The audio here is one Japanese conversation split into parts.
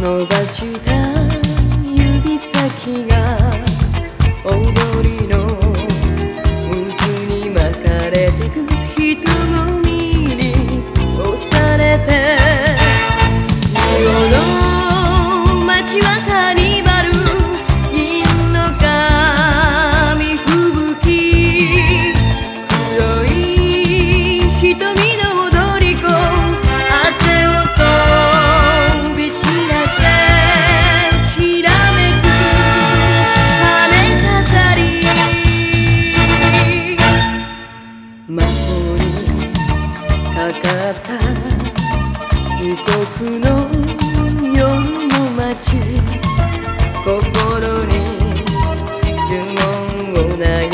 伸ばした指先がった異国の夜の街。心に呪文を投げ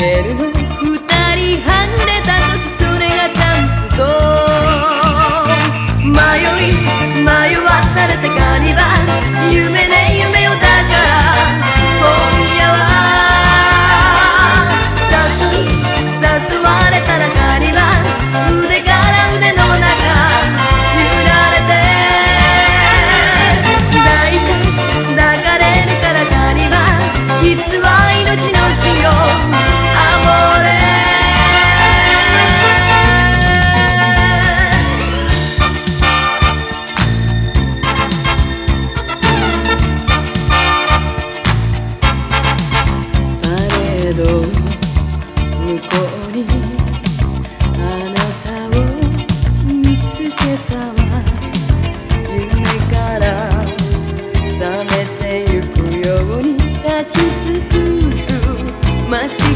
ど向こうにあなたを見つけたわ。夢から覚めてゆくように立ち尽くす街